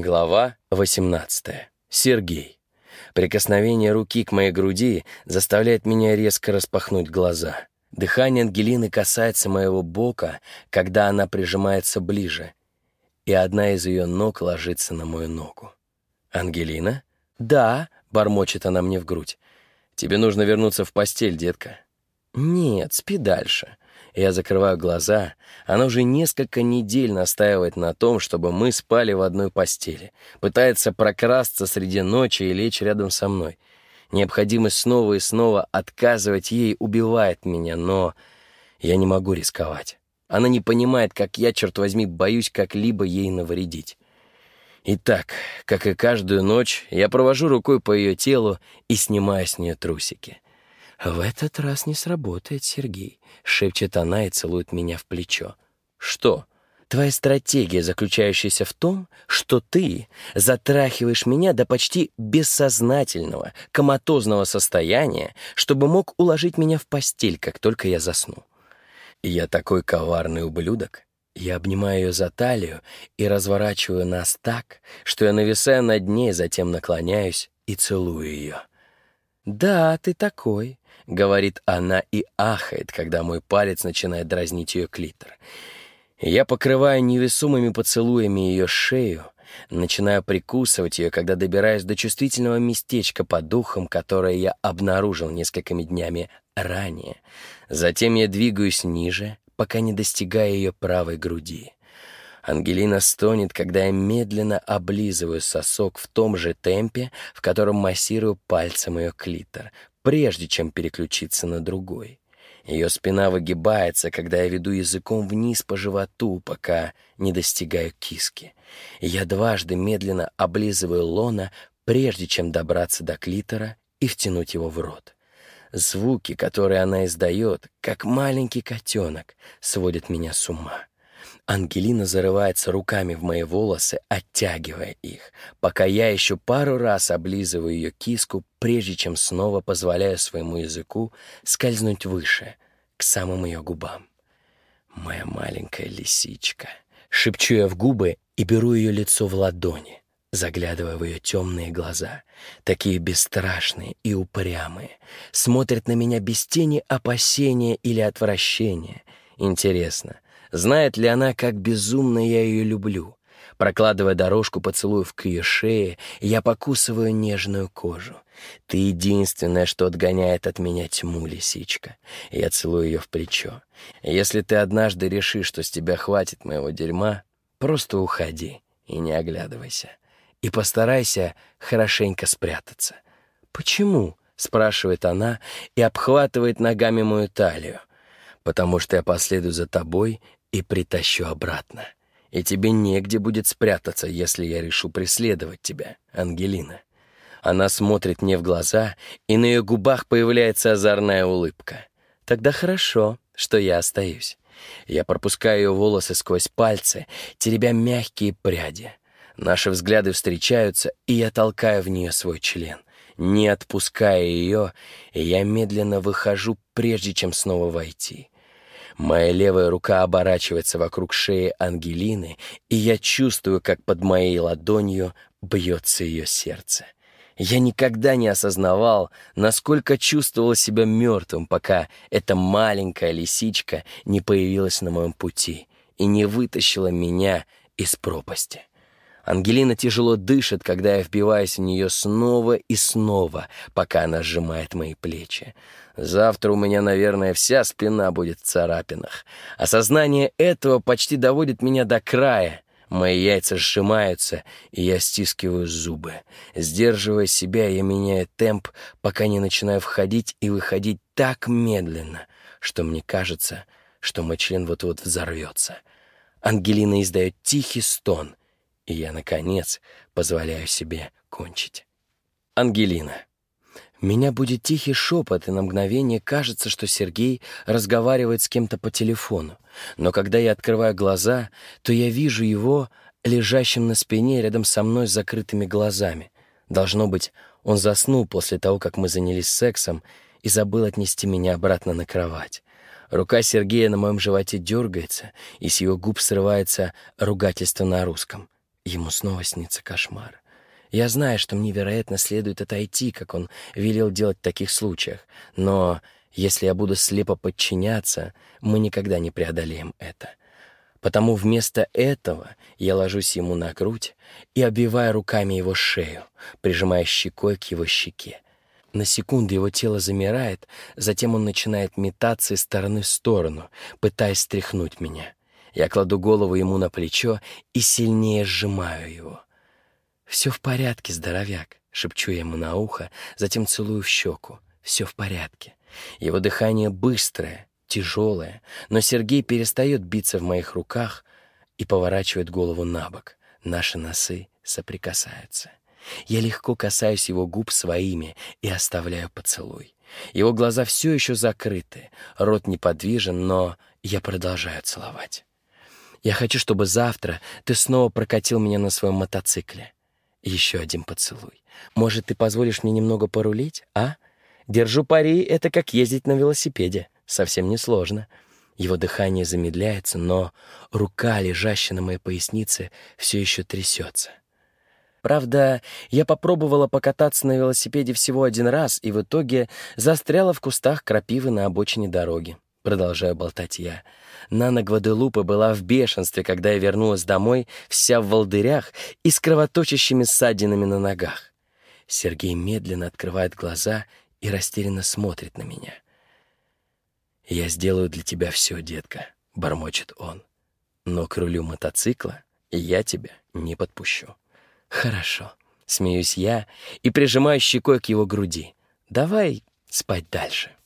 Глава 18. Сергей. Прикосновение руки к моей груди заставляет меня резко распахнуть глаза. Дыхание Ангелины касается моего бока, когда она прижимается ближе, и одна из ее ног ложится на мою ногу. «Ангелина?» «Да», — бормочет она мне в грудь. «Тебе нужно вернуться в постель, детка». «Нет, спи дальше». Я закрываю глаза. Она уже несколько недель настаивает на том, чтобы мы спали в одной постели. Пытается прокрасться среди ночи и лечь рядом со мной. Необходимость снова и снова отказывать ей убивает меня, но я не могу рисковать. Она не понимает, как я, черт возьми, боюсь как-либо ей навредить. Итак, как и каждую ночь, я провожу рукой по ее телу и снимаю с нее трусики. «В этот раз не сработает, Сергей», — шепчет она и целует меня в плечо. «Что?» Твоя стратегия, заключающаяся в том, что ты затрахиваешь меня до почти бессознательного, коматозного состояния, чтобы мог уложить меня в постель, как только я засну. Я такой коварный ублюдок. Я обнимаю ее за талию и разворачиваю нас так, что я нависаю над ней, затем наклоняюсь и целую ее. «Да, ты такой», — говорит она и ахает, когда мой палец начинает дразнить ее клитор. Я покрываю невесомыми поцелуями ее шею, начинаю прикусывать ее, когда добираюсь до чувствительного местечка под духом, которое я обнаружил несколькими днями ранее. Затем я двигаюсь ниже, пока не достигаю ее правой груди. Ангелина стонет, когда я медленно облизываю сосок в том же темпе, в котором массирую пальцем ее клитор, прежде чем переключиться на другой. Ее спина выгибается, когда я веду языком вниз по животу, пока не достигаю киски. я дважды медленно облизываю лона, прежде чем добраться до клитора и втянуть его в рот. Звуки, которые она издает, как маленький котенок, сводят меня с ума. Ангелина зарывается руками в мои волосы, оттягивая их, пока я еще пару раз облизываю ее киску, прежде чем снова позволяю своему языку скользнуть выше, к самым ее губам. «Моя маленькая лисичка», — шепчу я в губы и беру ее лицо в ладони, заглядывая в ее темные глаза, такие бесстрашные и упрямые, смотрят на меня без тени опасения или отвращения. Интересно — Знает ли она, как безумно я ее люблю? Прокладывая дорожку поцелуев к ее шее, я покусываю нежную кожу. Ты единственное, что отгоняет от меня тьму, лисичка. Я целую ее в плечо. Если ты однажды решишь, что с тебя хватит моего дерьма, просто уходи и не оглядывайся. И постарайся хорошенько спрятаться. «Почему?» — спрашивает она и обхватывает ногами мою талию. «Потому что я последую за тобой и притащу обратно. И тебе негде будет спрятаться, если я решу преследовать тебя, Ангелина. Она смотрит мне в глаза, и на ее губах появляется озорная улыбка. Тогда хорошо, что я остаюсь. Я пропускаю ее волосы сквозь пальцы, теребя мягкие пряди. Наши взгляды встречаются, и я толкаю в нее свой член. Не отпуская ее, я медленно выхожу, прежде чем снова войти. Моя левая рука оборачивается вокруг шеи Ангелины, и я чувствую, как под моей ладонью бьется ее сердце. Я никогда не осознавал, насколько чувствовал себя мертвым, пока эта маленькая лисичка не появилась на моем пути и не вытащила меня из пропасти. Ангелина тяжело дышит, когда я вбиваюсь в нее снова и снова, пока она сжимает мои плечи. Завтра у меня, наверное, вся спина будет в царапинах. Осознание этого почти доводит меня до края. Мои яйца сжимаются, и я стискиваю зубы. Сдерживая себя, я меняю темп, пока не начинаю входить и выходить так медленно, что мне кажется, что мой член вот-вот взорвется. Ангелина издает тихий стон, и я, наконец, позволяю себе кончить. Ангелина. Меня будет тихий шепот, и на мгновение кажется, что Сергей разговаривает с кем-то по телефону. Но когда я открываю глаза, то я вижу его лежащим на спине рядом со мной с закрытыми глазами. Должно быть, он заснул после того, как мы занялись сексом, и забыл отнести меня обратно на кровать. Рука Сергея на моем животе дергается, и с его губ срывается ругательство на русском. Ему снова снится кошмар. Я знаю, что мне, вероятно, следует отойти, как он велел делать в таких случаях, но если я буду слепо подчиняться, мы никогда не преодолеем это. Потому вместо этого я ложусь ему на грудь и обвиваю руками его шею, прижимая щекой к его щеке. На секунду его тело замирает, затем он начинает метаться из стороны в сторону, пытаясь стряхнуть меня. Я кладу голову ему на плечо и сильнее сжимаю его. «Все в порядке, здоровяк», — шепчу ему на ухо, затем целую в щеку. «Все в порядке». Его дыхание быстрое, тяжелое, но Сергей перестает биться в моих руках и поворачивает голову на бок. Наши носы соприкасаются. Я легко касаюсь его губ своими и оставляю поцелуй. Его глаза все еще закрыты, рот неподвижен, но я продолжаю целовать. Я хочу, чтобы завтра ты снова прокатил меня на своем мотоцикле. Еще один поцелуй. Может, ты позволишь мне немного порулить, а? Держу пари, это как ездить на велосипеде. Совсем не сложно. Его дыхание замедляется, но рука, лежащая на моей пояснице, все еще трясется. Правда, я попробовала покататься на велосипеде всего один раз и в итоге застряла в кустах крапивы на обочине дороги. Продолжаю болтать я. Нана Гваделупа была в бешенстве, когда я вернулась домой, вся в волдырях и с кровоточащими ссадинами на ногах. Сергей медленно открывает глаза и растерянно смотрит на меня. «Я сделаю для тебя все, детка», — бормочет он. «Но к рулю мотоцикла я тебя не подпущу». «Хорошо», — смеюсь я и прижимаю щекой к его груди. «Давай спать дальше».